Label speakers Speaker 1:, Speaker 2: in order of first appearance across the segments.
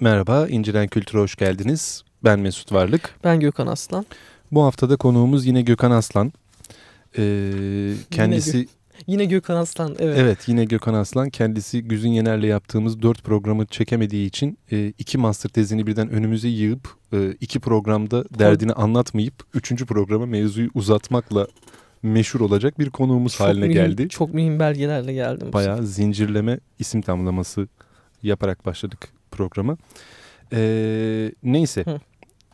Speaker 1: Merhaba, İnciren Kültür'e hoş geldiniz. Ben Mesut Varlık.
Speaker 2: Ben Gökhan Aslan.
Speaker 1: Bu haftada konuğumuz yine Gökhan Aslan. Ee, kendisi...
Speaker 2: Yine Gökhan Aslan, evet.
Speaker 1: Evet, yine Gökhan Aslan. Kendisi Güzün Yener'le yaptığımız dört programı çekemediği için e, iki master tezini birden önümüze yığıp e, iki programda derdini anlatmayıp üçüncü programa mevzuyu uzatmakla meşhur olacak bir konuğumuz
Speaker 2: çok
Speaker 1: haline
Speaker 2: mühim,
Speaker 1: geldi.
Speaker 2: Çok mühim belgelerle geldim.
Speaker 1: Bayağı zincirleme isim tamlaması yaparak başladık programa. Ee, neyse
Speaker 2: Hı.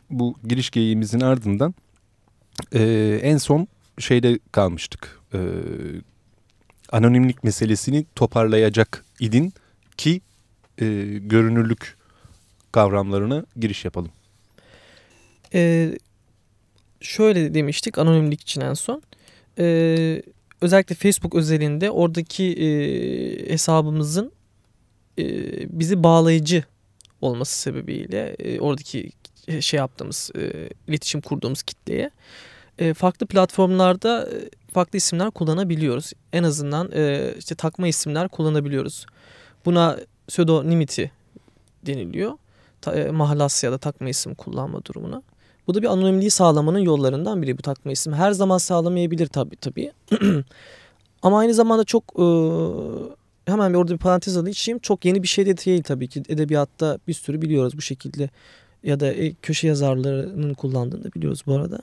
Speaker 1: bu giriş geyiğimizin ardından e, en son şeyde kalmıştık. Ee, anonimlik meselesini toparlayacak idin ki e, görünürlük kavramlarına giriş yapalım.
Speaker 2: Ee, şöyle demiştik anonimlik için en son. Ee, özellikle Facebook özelinde oradaki e, hesabımızın e, bizi bağlayıcı olması sebebiyle e, oradaki şey yaptığımız e, iletişim kurduğumuz kitleye e, farklı platformlarda e, farklı isimler kullanabiliyoruz. En azından e, işte takma isimler kullanabiliyoruz. Buna pseudonymity deniliyor. Ta, e, mahalas ya da takma isim kullanma durumuna. Bu da bir anonimliği sağlamanın yollarından biri bu takma isim. Her zaman sağlamayabilir tabii tabii. Ama aynı zamanda çok e, hemen bir orada bir parantez açayım. Çok yeni bir şey de değil tabii ki. Edebiyatta bir sürü biliyoruz bu şekilde. Ya da e, köşe yazarlarının kullandığını da biliyoruz bu arada.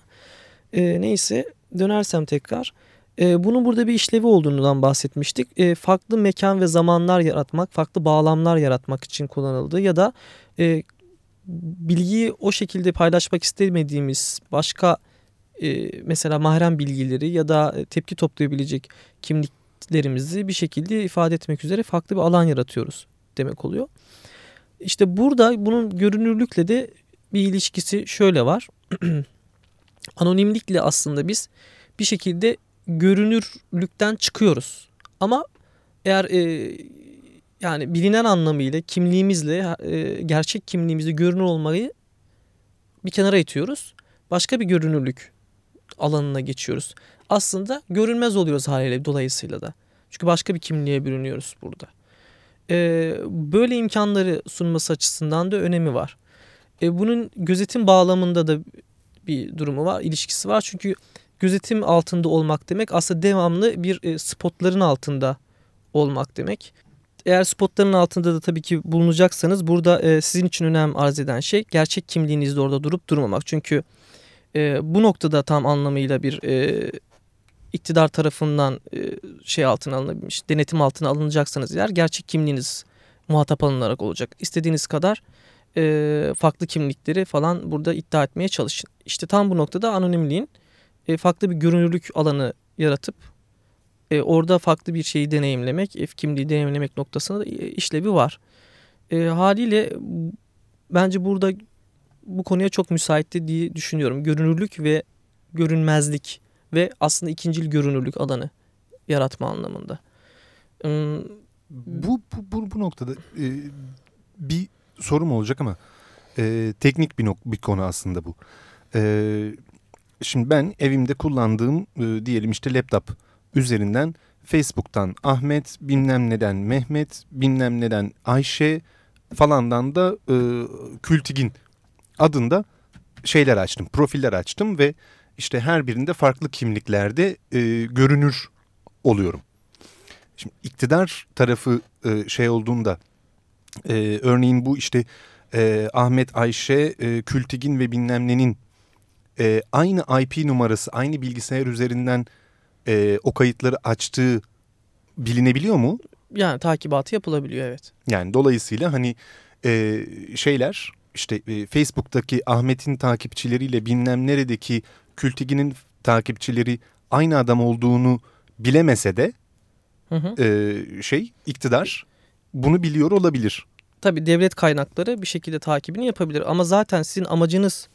Speaker 2: E, neyse dönersem tekrar. E, bunun burada bir işlevi olduğundan bahsetmiştik. E, farklı mekan ve zamanlar yaratmak, farklı bağlamlar yaratmak için kullanıldı. Ya da e, bilgiyi o şekilde paylaşmak istemediğimiz başka e, mesela mahrem bilgileri ya da tepki toplayabilecek kimliklerimizi bir şekilde ifade etmek üzere farklı bir alan yaratıyoruz demek oluyor. İşte burada bunun görünürlükle de bir ilişkisi şöyle var. Anonimlikle aslında biz bir şekilde görünürlükten çıkıyoruz. Ama eğer e, yani bilinen anlamıyla kimliğimizle e, gerçek kimliğimizle görünür olmayı bir kenara itiyoruz. Başka bir görünürlük alanına geçiyoruz. Aslında görünmez oluyoruz haliyle dolayısıyla da. Çünkü başka bir kimliğe bürünüyoruz burada. E, böyle imkanları sunması açısından da önemi var. E, bunun gözetim bağlamında da bir durumu var, ilişkisi var. Çünkü gözetim altında olmak demek aslında devamlı bir e, spotların altında olmak demek. Eğer spotların altında da tabii ki bulunacaksanız burada e, sizin için önem arz eden şey gerçek kimliğinizde orada durup durmamak. Çünkü e, bu noktada tam anlamıyla bir iktidar tarafından e, şey altına alınabilmiş, denetim altına alınacaksanız eğer gerçek kimliğiniz muhatap alınarak olacak. İstediğiniz kadar e, farklı kimlikleri falan burada iddia etmeye çalışın. İşte tam bu noktada anonimliğin e, farklı bir görünürlük alanı yaratıp orada farklı bir şeyi deneyimlemek, e, kimliği deneyimlemek noktasında da işlevi var. Haliyle bence burada bu konuya çok müsaitti diye düşünüyorum. Görünürlük ve görünmezlik ve aslında ikincil görünürlük alanı yaratma anlamında.
Speaker 1: Hmm. Bu, bu, bu, bu noktada e, bir sorum olacak ama e, teknik bir, bir konu aslında bu. E, şimdi ben evimde kullandığım e, diyelim işte laptop üzerinden Facebook'tan Ahmet, bilmem neden Mehmet, bilmem neden Ayşe falandan da e, Kültigin adında şeyler açtım, profiller açtım ve işte her birinde farklı kimliklerde e, görünür oluyorum. Şimdi iktidar tarafı e, şey olduğunda e, örneğin bu işte e, Ahmet, Ayşe, e, Kültigin ve bilmem nenin e, aynı IP numarası, aynı bilgisayar üzerinden e, o kayıtları açtığı bilinebiliyor mu?
Speaker 2: Yani takibatı yapılabiliyor evet.
Speaker 1: Yani dolayısıyla hani e, şeyler işte e, Facebook'taki Ahmet'in takipçileriyle bilmem neredeki Kültigin'in takipçileri aynı adam olduğunu bilemese de hı hı. E, şey iktidar bunu biliyor olabilir.
Speaker 2: Tabii devlet kaynakları bir şekilde takibini yapabilir ama zaten sizin amacınız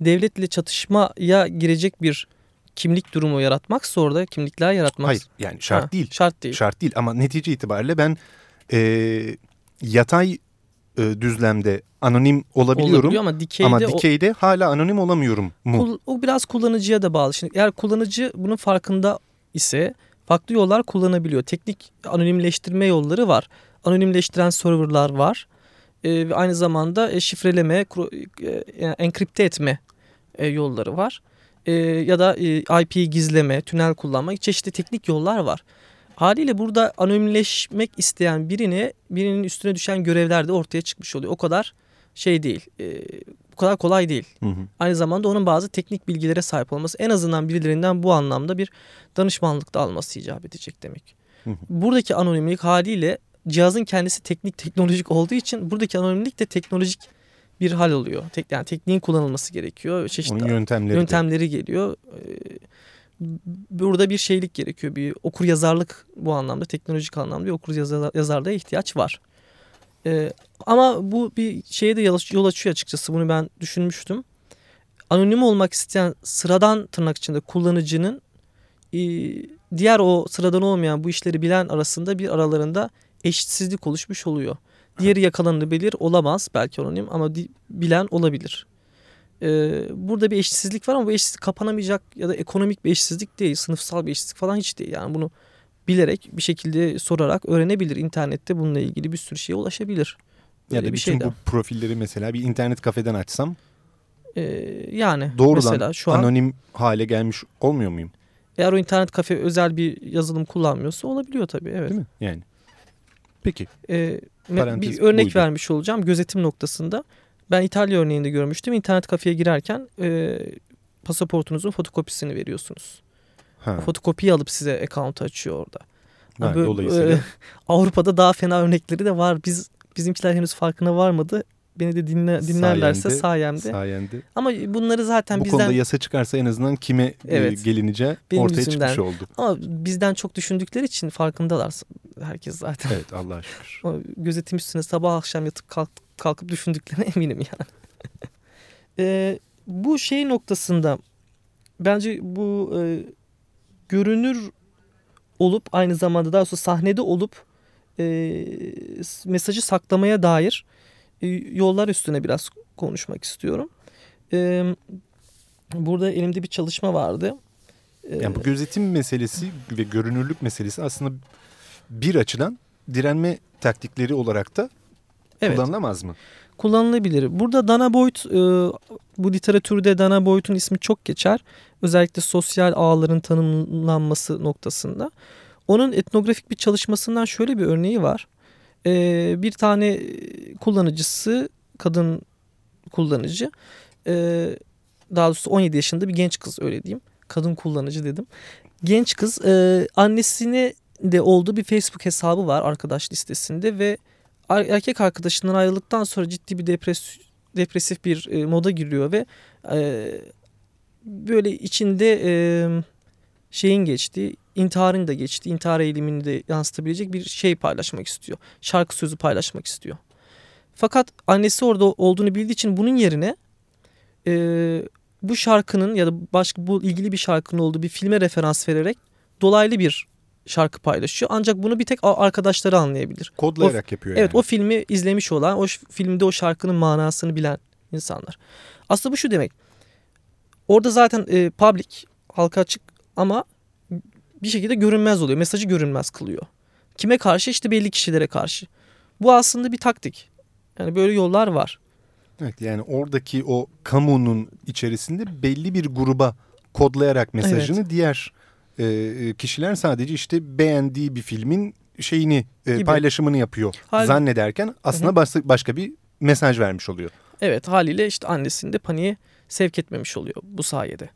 Speaker 2: devletle çatışmaya girecek bir kimlik durumu yaratmaksa orada kimlikler yaratmak.
Speaker 1: Hayır yani şart ha, değil.
Speaker 2: Şart değil.
Speaker 1: Şart değil ama netice itibariyle ben e, yatay e, düzlemde anonim olabiliyorum ama dikeyde, ama dikeyde o, hala anonim olamıyorum mu?
Speaker 2: O biraz kullanıcıya da bağlı. Şimdi eğer kullanıcı bunun farkında ise farklı yollar kullanabiliyor. Teknik anonimleştirme yolları var. Anonimleştiren serverlar var. e, ve aynı zamanda e, şifreleme, e, yani enkripte etme e, yolları var. E, ya da e, IP gizleme, tünel kullanma çeşitli teknik yollar var. Haliyle burada anonimleşmek isteyen birine birinin üstüne düşen görevler de ortaya çıkmış oluyor. O kadar şey değil. E, bu kadar kolay değil.
Speaker 1: Hı hı.
Speaker 2: Aynı zamanda onun bazı teknik bilgilere sahip olması en azından birilerinden bu anlamda bir danışmanlık da alması icap edecek demek.
Speaker 1: Hı hı.
Speaker 2: Buradaki anonimlik haliyle cihazın kendisi teknik teknolojik olduğu için buradaki anonimlik de teknolojik bir hal oluyor. Tek, yani tekniğin kullanılması gerekiyor. Çeşitli
Speaker 1: Onun yöntemleri de.
Speaker 2: yöntemleri geliyor. Ee, Burada bir şeylik gerekiyor. Bir okur yazarlık bu anlamda teknolojik anlamda bir okur yazar, yazarlığa ihtiyaç var. Ee, ama bu bir şeye de yol açıyor açıkçası. Bunu ben düşünmüştüm. Anonim olmak isteyen sıradan tırnak içinde kullanıcının e, diğer o sıradan olmayan bu işleri bilen arasında bir aralarında eşitsizlik oluşmuş oluyor. Diğeri yakalanabilir olamaz belki anonim ama bilen olabilir. Ee, burada bir eşitsizlik var ama bu eşitsizlik kapanamayacak ya da ekonomik bir eşitsizlik değil. Sınıfsal bir eşitsizlik falan hiç değil. Yani bunu bilerek bir şekilde sorarak öğrenebilir. İnternette bununla ilgili bir sürü şeye ulaşabilir.
Speaker 1: Ya
Speaker 2: Böyle
Speaker 1: da
Speaker 2: bir
Speaker 1: bütün
Speaker 2: şey de.
Speaker 1: bu profilleri mesela bir internet kafeden açsam
Speaker 2: Ee, yani
Speaker 1: doğrudan
Speaker 2: mesela şu an
Speaker 1: anonim hale gelmiş olmuyor muyum?
Speaker 2: eğer o internet kafe özel bir yazılım kullanmıyorsa olabiliyor tabii. Evet.
Speaker 1: Değil mi? Yani. Peki.
Speaker 2: Ee,
Speaker 1: Parantez
Speaker 2: bir örnek
Speaker 1: buydu.
Speaker 2: vermiş olacağım gözetim noktasında. Ben İtalya örneğinde görmüştüm. İnternet kafeye girerken e, pasaportunuzun fotokopisini veriyorsunuz.
Speaker 1: Ha,
Speaker 2: Fotokopiyi alıp size account açıyor orada.
Speaker 1: ha,
Speaker 2: Böyle,
Speaker 1: dolayısıyla
Speaker 2: e, Avrupa'da daha fena örnekleri de var. Biz bizimkiler henüz farkına varmadı. Beni de dinle, dinlerlerse
Speaker 1: Sayende-
Speaker 2: sayemde.
Speaker 1: sayende.
Speaker 2: Ama bunları zaten
Speaker 1: Bu
Speaker 2: bizden
Speaker 1: konuda yasa çıkarsa en azından kime e,
Speaker 2: Evet.
Speaker 1: gelineceği
Speaker 2: Benim
Speaker 1: ortaya
Speaker 2: yüzümden.
Speaker 1: çıkmış oldu.
Speaker 2: ama bizden çok düşündükleri için farkındalar herkes zaten.
Speaker 1: Evet Allah'a şükür.
Speaker 2: O gözetim üstüne sabah akşam yatıp kalk, kalkıp düşündüklerine eminim yani. Ee, bu şey noktasında bence bu e, görünür olup aynı zamanda daha sonra sahnede olup e, mesajı saklamaya dair e, yollar üstüne biraz konuşmak istiyorum. E, burada elimde bir çalışma vardı. E,
Speaker 1: Yani bu gözetim meselesi ve görünürlük meselesi aslında bir açıdan direnme taktikleri olarak da
Speaker 2: evet.
Speaker 1: kullanılamaz mı?
Speaker 2: kullanılabilir. Burada Dana Boyd e, bu literatürde Dana Boyd'un ismi çok geçer. Özellikle sosyal ağların tanımlanması noktasında. Onun etnografik bir çalışmasından şöyle bir örneği var. E, bir tane kullanıcısı kadın kullanıcı e, daha doğrusu 17 yaşında bir genç kız öyle diyeyim. Kadın kullanıcı dedim. Genç kız e, annesine de olduğu bir Facebook hesabı var arkadaş listesinde ve er- erkek arkadaşından ayrıldıktan sonra ciddi bir depres depresif bir e, moda giriyor ve e, böyle içinde e, şeyin geçtiği, intiharın da geçtiği, intihar eğilimini de yansıtabilecek bir şey paylaşmak istiyor. Şarkı sözü paylaşmak istiyor. Fakat annesi orada olduğunu bildiği için bunun yerine e, bu şarkının ya da başka bu ilgili bir şarkının olduğu bir filme referans vererek dolaylı bir şarkı paylaşıyor. Ancak bunu bir tek arkadaşları anlayabilir.
Speaker 1: Kodlayarak yapıyor
Speaker 2: Evet
Speaker 1: yani.
Speaker 2: o filmi izlemiş olan, o filmde o şarkının manasını bilen insanlar. Aslında bu şu demek. Orada zaten e, public, halka açık ama bir şekilde görünmez oluyor. Mesajı görünmez kılıyor. Kime karşı? İşte belli kişilere karşı. Bu aslında bir taktik. Yani böyle yollar var.
Speaker 1: Evet, yani oradaki o kamunun içerisinde belli bir gruba kodlayarak mesajını diğer e, kişiler sadece işte beğendiği bir filmin şeyini e,
Speaker 2: Gibi.
Speaker 1: paylaşımını yapıyor
Speaker 2: Hal-
Speaker 1: zannederken aslında başka, başka bir mesaj vermiş oluyor.
Speaker 2: Evet haliyle işte annesini de paniğe sevk etmemiş oluyor bu sayede.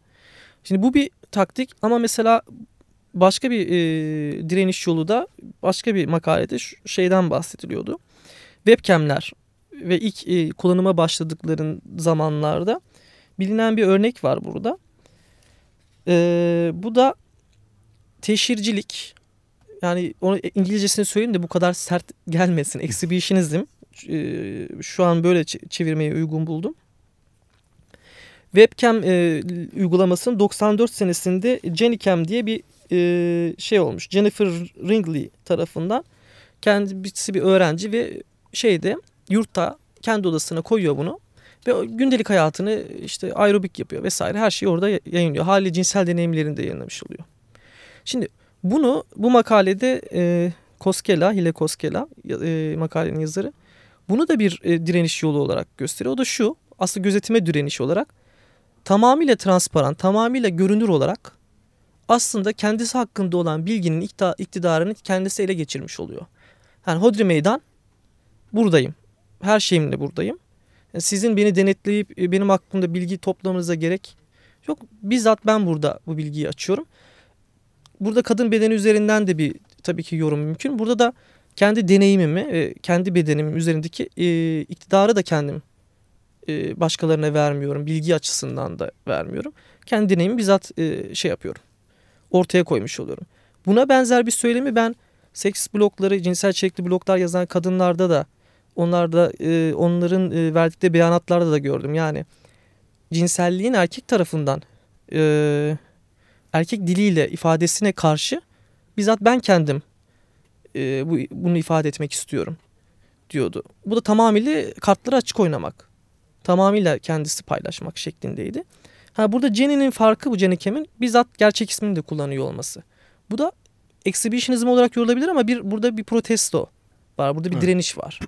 Speaker 2: Şimdi bu bir taktik ama mesela başka bir e, direniş yolu da başka bir makalede şeyden bahsediliyordu. Webcam'ler ve ilk e, kullanıma başladıkların zamanlarda bilinen bir örnek var burada. E, bu da teşhircilik. Yani onu İngilizcesini söyleyeyim de bu kadar sert gelmesin. Exhibitionism. E, şu an böyle ç- çevirmeye uygun buldum. Webcam e, uygulamasının 94 senesinde Jennycam diye bir e, şey olmuş. Jennifer Ringley tarafından kendisi bir öğrenci ve şeyde yurtta kendi odasına koyuyor bunu ve gündelik hayatını işte aerobik yapıyor vesaire her şeyi orada yayınlıyor. Hali cinsel deneyimlerini de yayınlamış oluyor. Şimdi bunu bu makalede e, Koskela, Hile Koskela e, makalenin yazarı Bunu da bir e, direniş yolu olarak gösteriyor. O da şu aslında gözetime direniş olarak tamamıyla transparan, tamamıyla görünür olarak aslında kendisi hakkında olan bilginin iktidarını kendisi ele geçirmiş oluyor. Yani hodri meydan buradayım. Her şeyimle buradayım. Sizin beni denetleyip e, benim hakkımda bilgi toplamanıza gerek yok. Bizzat ben burada bu bilgiyi açıyorum. Burada kadın bedeni üzerinden de bir tabii ki yorum mümkün. Burada da kendi deneyimimi, kendi bedenimin üzerindeki e, iktidarı da kendim e, başkalarına vermiyorum. Bilgi açısından da vermiyorum. Kendi deneyimi bizzat şey yapıyorum. Ortaya koymuş oluyorum. Buna benzer bir söylemi ben seks blokları, cinsel içerikli bloklar yazan kadınlarda da onlarda onların verdikleri beyanatlarda da gördüm. Yani cinselliğin erkek tarafından erkek diliyle ifadesine karşı bizzat ben kendim e, bu, bunu ifade etmek istiyorum diyordu. Bu da tamamıyla kartları açık oynamak. Tamamıyla kendisi paylaşmak şeklindeydi. Ha burada Jenny'nin farkı bu Jenny Kem'in bizzat gerçek ismini de kullanıyor olması. Bu da exhibitionizm olarak yorulabilir ama bir burada bir protesto var. Burada bir evet. direniş var.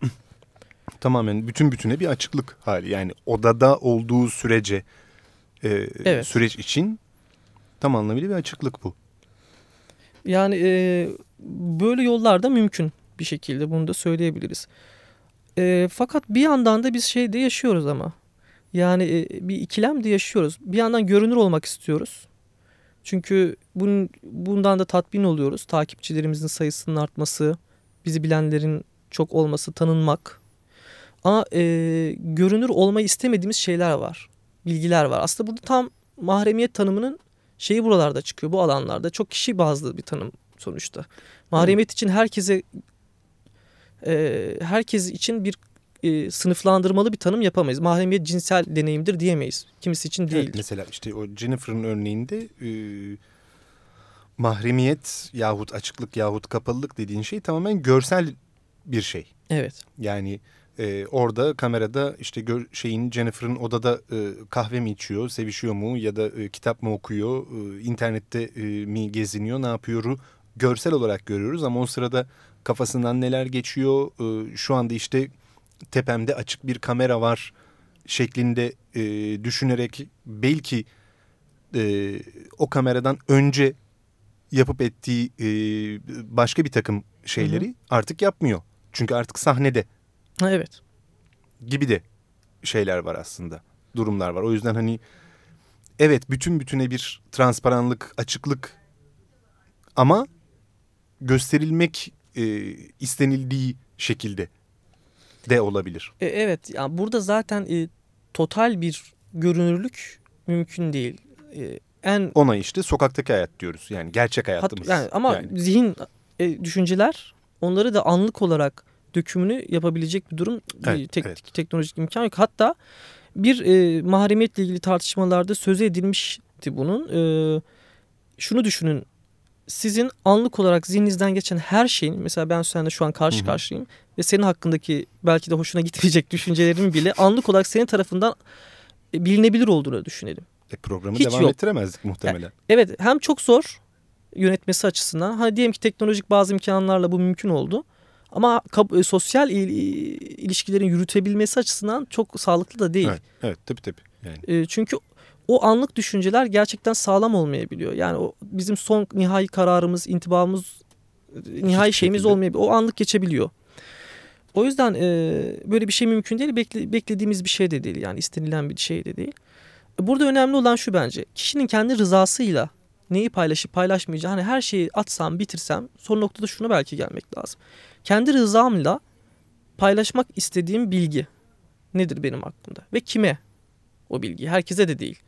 Speaker 1: Tamamen bütün bütüne bir açıklık hali. Yani odada olduğu sürece e, evet. süreç için tam anlamıyla bir açıklık bu.
Speaker 2: Yani e, böyle yollar da mümkün bir şekilde bunu da söyleyebiliriz. E, fakat bir yandan da biz şeyde yaşıyoruz ama. Yani e, bir ikilem de yaşıyoruz. Bir yandan görünür olmak istiyoruz. Çünkü bunun, bundan da tatmin oluyoruz. Takipçilerimizin sayısının artması, bizi bilenlerin çok olması, tanınmak. Ama e, görünür olmayı istemediğimiz şeyler var. Bilgiler var. Aslında burada tam mahremiyet tanımının şeyi buralarda çıkıyor bu alanlarda. Çok kişi bazlı bir tanım sonuçta. Mahremiyet için herkese e, herkes için bir e, sınıflandırmalı bir tanım yapamayız. Mahremiyet cinsel deneyimdir diyemeyiz. Kimisi için değil. Evet,
Speaker 1: mesela işte o Jennifer'ın örneğinde e, mahremiyet yahut açıklık yahut kapalılık dediğin şey tamamen görsel bir şey.
Speaker 2: Evet.
Speaker 1: Yani e, orada kamerada işte gör, şeyin Jennifer'ın odada e, kahve mi içiyor, sevişiyor mu ya da e, kitap mı okuyor, e, internette e, mi geziniyor, ne yapıyor görsel olarak görüyoruz ama o sırada kafasından neler geçiyor e, şu anda işte tepemde açık bir kamera var şeklinde e, düşünerek belki e, o kameradan önce yapıp ettiği e, başka bir takım şeyleri hı hı. artık yapmıyor. Çünkü artık sahnede.
Speaker 2: Evet.
Speaker 1: Gibi de şeyler var aslında. Durumlar var. O yüzden hani evet bütün bütüne bir transparanlık, açıklık ama gösterilmek e, istenildiği şekilde de olabilir.
Speaker 2: E, evet yani burada zaten e, total bir görünürlük mümkün değil. E,
Speaker 1: en Ona işte sokaktaki hayat diyoruz yani gerçek hayatımız.
Speaker 2: Hat, yani, ama yani. zihin e, düşünceler onları da anlık olarak dökümünü yapabilecek bir durum evet, tek, evet. teknolojik imkan yok. Hatta bir e, mahremiyetle ilgili tartışmalarda söze edilmişti bunun. E, şunu düşünün sizin anlık olarak zihninizden geçen her şeyin mesela ben seninle şu an karşı karşıyayım ve senin hakkındaki belki de hoşuna gitmeyecek düşüncelerin bile anlık olarak senin tarafından e, bilinebilir olduğunu düşünelim.
Speaker 1: E, programı Hiç devam yok. ettiremezdik muhtemelen. Yani,
Speaker 2: evet hem çok zor yönetmesi açısından. Hani diyelim ki teknolojik bazı imkanlarla bu mümkün oldu. Ama e, sosyal il, ilişkilerin yürütebilmesi açısından çok sağlıklı da değil.
Speaker 1: Evet, evet tabii tabii. Yani.
Speaker 2: E, çünkü o anlık düşünceler gerçekten sağlam olmayabiliyor. Yani o bizim son nihai kararımız, intibamız, nihai Hiç şeyimiz olmayabiliyor. O anlık geçebiliyor. O yüzden e, böyle bir şey mümkün değil. Bekle, beklediğimiz bir şey de değil. Yani istenilen bir şey de değil. Burada önemli olan şu bence. Kişinin kendi rızasıyla neyi paylaşıp paylaşmayacağı. Hani her şeyi atsam, bitirsem son noktada şuna belki gelmek lazım. Kendi rızamla paylaşmak istediğim bilgi nedir benim aklımda ve kime o bilgi? Herkese de değil.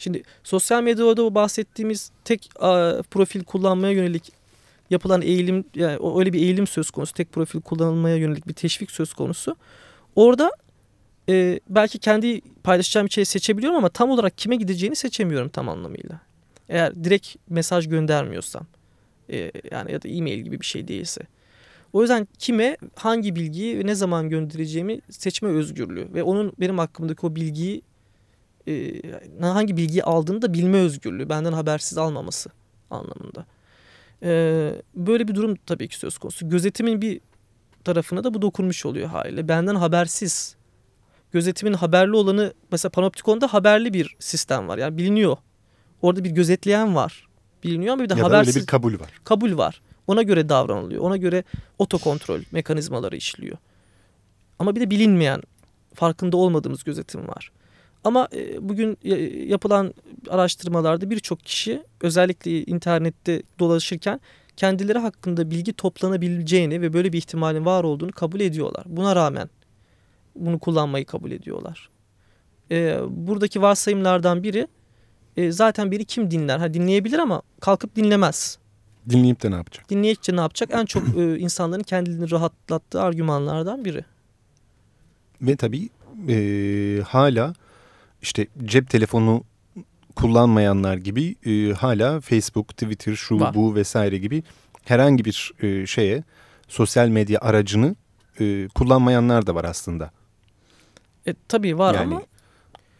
Speaker 2: Şimdi sosyal medyada o bahsettiğimiz tek a, profil kullanmaya yönelik yapılan eğilim yani öyle bir eğilim söz konusu. Tek profil kullanılmaya yönelik bir teşvik söz konusu. Orada e, belki kendi paylaşacağım bir şeyi seçebiliyorum ama tam olarak kime gideceğini seçemiyorum tam anlamıyla. Eğer direkt mesaj göndermiyorsam e, yani ya da e-mail gibi bir şey değilse. O yüzden kime hangi bilgiyi ve ne zaman göndereceğimi seçme özgürlüğü ve onun benim hakkımdaki o bilgiyi e, hangi bilgiyi aldığını da bilme özgürlüğü. Benden habersiz almaması anlamında. E, böyle bir durum tabii ki söz konusu. Gözetimin bir tarafına da bu dokunmuş oluyor haliyle. Benden habersiz. Gözetimin haberli olanı mesela Panoptikon'da haberli bir sistem var. Yani biliniyor. Orada bir gözetleyen var. Biliniyor ama bir de
Speaker 1: ya
Speaker 2: habersiz.
Speaker 1: da bir kabul var.
Speaker 2: Kabul var. Ona göre davranılıyor. Ona göre otokontrol mekanizmaları işliyor. Ama bir de bilinmeyen, farkında olmadığımız gözetim var. Ama e, bugün yapılan araştırmalarda birçok kişi özellikle internette dolaşırken kendileri hakkında bilgi toplanabileceğini ve böyle bir ihtimalin var olduğunu kabul ediyorlar. Buna rağmen bunu kullanmayı kabul ediyorlar. Ee, buradaki varsayımlardan biri e, zaten biri kim dinler? Ha, dinleyebilir ama kalkıp dinlemez.
Speaker 1: Dinleyip de ne yapacak?
Speaker 2: Dinleyince ne yapacak? En çok e, insanların kendilerini rahatlattığı argümanlardan biri.
Speaker 1: Ve tabii e, hala işte cep telefonu kullanmayanlar gibi e, hala Facebook, Twitter, şu Var. bu vesaire gibi herhangi bir e, şeye
Speaker 2: sosyal
Speaker 1: medya aracını e, kullanmayanlar da var aslında.
Speaker 2: E, tabii var
Speaker 1: yani,
Speaker 2: ama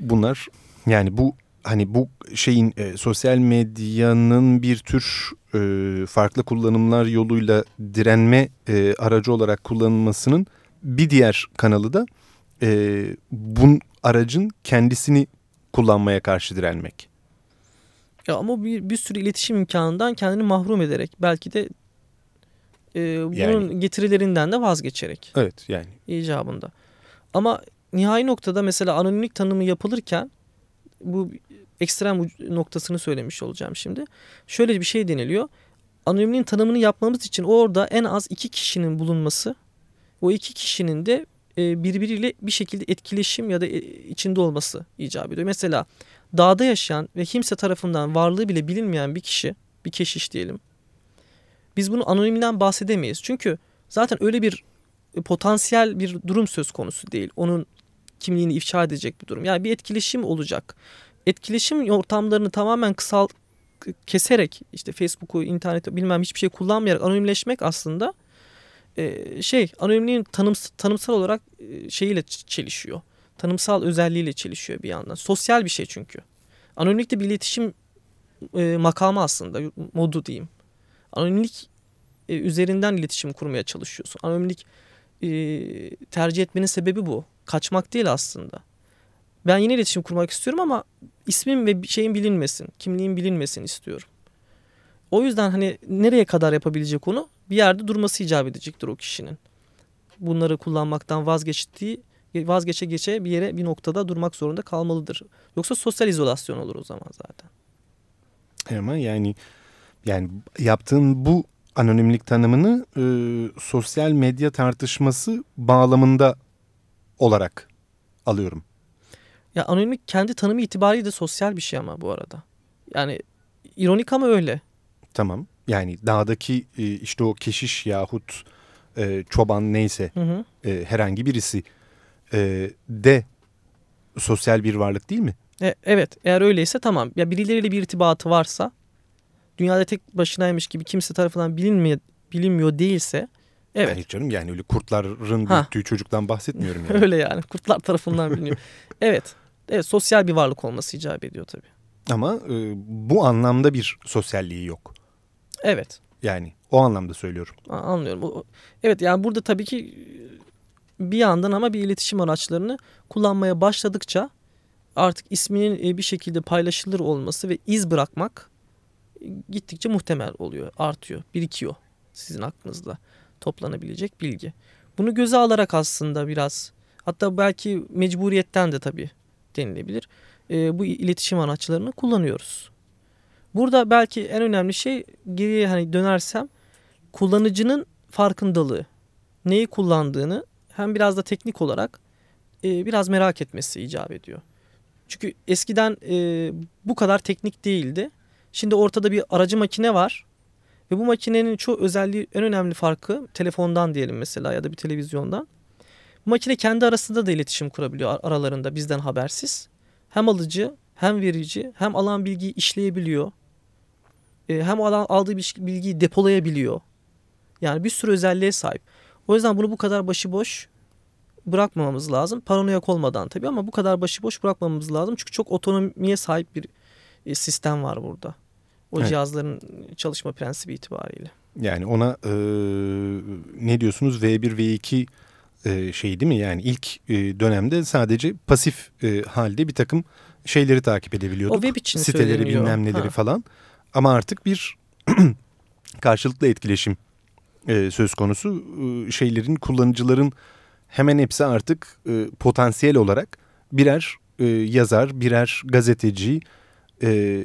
Speaker 1: bunlar yani bu hani bu şeyin e, sosyal medyanın bir tür e, farklı kullanımlar yoluyla direnme e, aracı olarak kullanılmasının bir diğer kanalı da e, bu aracın kendisini kullanmaya karşı direnmek.
Speaker 2: Ya ama bir, bir sürü iletişim imkanından kendini mahrum ederek belki de e, bunun yani, getirilerinden de vazgeçerek.
Speaker 1: Evet yani.
Speaker 2: icabında. Ama nihai noktada mesela anonimlik tanımı yapılırken bu ekstrem noktasını söylemiş olacağım şimdi. Şöyle bir şey deniliyor. Anonimliğin tanımını yapmamız için orada en az iki kişinin bulunması, o iki kişinin de birbiriyle bir şekilde etkileşim ya da e, içinde olması icap ediyor. Mesela dağda yaşayan ve kimse tarafından varlığı bile bilinmeyen bir kişi, bir keşiş diyelim. Biz bunu anonimden bahsedemeyiz. Çünkü zaten öyle bir e, potansiyel bir durum söz konusu değil. Onun kimliğini ifşa edecek bir durum. Yani bir etkileşim olacak. Etkileşim ortamlarını tamamen kısal keserek işte Facebook'u, interneti bilmem hiçbir şey kullanmayarak anonimleşmek aslında e, şey anonimliğin tanıms tanımsal olarak e, şeyiyle çelişiyor. Tanımsal özelliğiyle çelişiyor bir yandan. Sosyal bir şey çünkü. Anonimlik de bir iletişim e, makamı aslında modu diyeyim. Anonimlik e, üzerinden iletişim kurmaya çalışıyorsun. Anonimlik e, tercih etmenin sebebi bu. Kaçmak değil aslında. Ben yine iletişim kurmak istiyorum ama ismim ve şeyin bilinmesin, kimliğim bilinmesin istiyorum. O yüzden hani nereye kadar yapabilecek onu? Bir yerde durması icap edecektir o kişinin. Bunları kullanmaktan vazgeçtiği vazgeçe geçe bir yere bir noktada durmak zorunda kalmalıdır. Yoksa sosyal izolasyon olur o zaman zaten.
Speaker 1: Ama yani yani yaptığın bu anonimlik tanımını e, sosyal medya tartışması bağlamında olarak alıyorum.
Speaker 2: Ya anonimlik kendi tanımı itibariyle de sosyal bir şey ama bu arada. Yani ironik ama öyle.
Speaker 1: Tamam. Yani dağdaki e, işte o keşiş yahut e, çoban neyse hı hı. E, herhangi birisi e, de sosyal bir varlık değil mi?
Speaker 2: E, evet eğer öyleyse tamam. Ya birileriyle bir irtibatı varsa dünyada tek başınaymış gibi kimse tarafından bilinmiyor, bilinmiyor değilse evet.
Speaker 1: Hayır canım yani öyle kurtların ha. büyüttüğü çocuktan bahsetmiyorum yani.
Speaker 2: öyle yani kurtlar tarafından biliniyor. evet. Evet sosyal bir varlık olması icap ediyor tabii.
Speaker 1: Ama e, bu anlamda bir sosyalliği yok.
Speaker 2: Evet.
Speaker 1: Yani o anlamda söylüyorum.
Speaker 2: Anlıyorum. Evet yani burada tabii ki bir yandan ama bir iletişim araçlarını kullanmaya başladıkça artık isminin e, bir şekilde paylaşılır olması ve iz bırakmak e, gittikçe muhtemel oluyor, artıyor, birikiyor sizin aklınızda toplanabilecek bilgi. Bunu göze alarak aslında biraz hatta belki mecburiyetten de tabii denilebilir. E, bu iletişim araçlarını kullanıyoruz. Burada belki en önemli şey geriye hani dönersem kullanıcının farkındalığı. Neyi kullandığını hem biraz da teknik olarak e, biraz merak etmesi icap ediyor. Çünkü eskiden e, bu kadar teknik değildi. Şimdi ortada bir aracı makine var. Ve bu makinenin çoğu özelliği en önemli farkı telefondan diyelim mesela ya da bir televizyondan. Bu makine kendi arasında da iletişim kurabiliyor aralarında bizden habersiz. Hem alıcı hem verici hem alan bilgiyi işleyebiliyor. E, hem alan, aldığı bilgiyi depolayabiliyor. Yani bir sürü özelliğe sahip. O yüzden bunu bu kadar başıboş bırakmamamız lazım. Paranoyak olmadan tabii ama bu kadar başıboş bırakmamamız lazım. Çünkü çok otonomiye sahip bir e, sistem var burada. O evet. cihazların çalışma prensibi itibariyle.
Speaker 1: Yani ona e, ne diyorsunuz V1 V2 e, şey değil mi? Yani ilk e, dönemde sadece pasif e, halde bir takım şeyleri takip edebiliyorduk.
Speaker 2: O web için
Speaker 1: Siteleri bilmem neleri
Speaker 2: Ha.
Speaker 1: falan. Ama artık bir karşılıklı etkileşim e, söz konusu. E, şeylerin kullanıcıların hemen hepsi artık e, potansiyel olarak birer e, yazar, birer gazeteci e,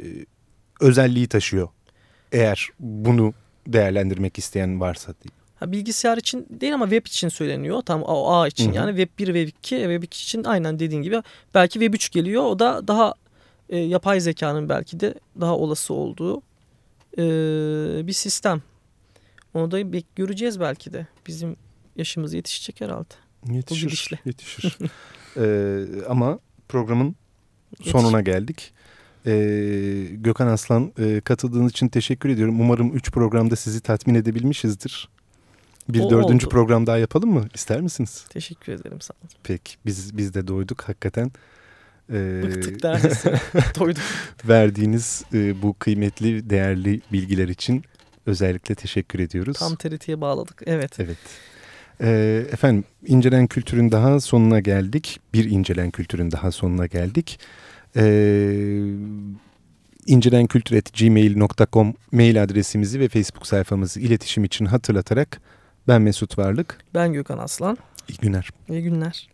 Speaker 1: özelliği taşıyor. Eğer bunu değerlendirmek isteyen varsa diye.
Speaker 2: Ha, bilgisayar için değil ama web için söyleniyor. Tam o ağ için
Speaker 1: Hı hı.
Speaker 2: yani web 1 web 2 web 2 için aynen dediğin gibi belki web 3 geliyor. O da daha e, yapay zekanın belki de daha olası olduğu e, bir sistem. Onu da göreceğiz belki de. Bizim yaşımız yetişecek herhalde.
Speaker 1: Yetişir, yetişir. Ee, ama programın sonuna geldik. Ee, Gökhan Aslan e, katıldığınız için teşekkür ediyorum. Umarım 3 programda sizi tatmin edebilmişizdir. Bir
Speaker 2: O
Speaker 1: dördüncü
Speaker 2: oldu.
Speaker 1: program daha yapalım mı? İster misiniz?
Speaker 2: Teşekkür ederim sağ olun.
Speaker 1: Peki biz biz de doyduk hakikaten. Ee,
Speaker 2: Bıktık neredeyse. Doyduk.
Speaker 1: verdiğiniz e, bu kıymetli, değerli bilgiler için özellikle teşekkür ediyoruz.
Speaker 2: Tam TRT'ye bağladık. Evet.
Speaker 1: Evet. Ee, efendim incelen kültürün daha sonuna geldik. Bir incelen kültürün daha sonuna geldik. Ee, incelenkültür.gmail.com mail adresimizi ve Facebook sayfamızı iletişim için hatırlatarak ben Mesut Varlık.
Speaker 2: Ben Gökhan Aslan.
Speaker 1: İyi günler.
Speaker 2: İyi günler.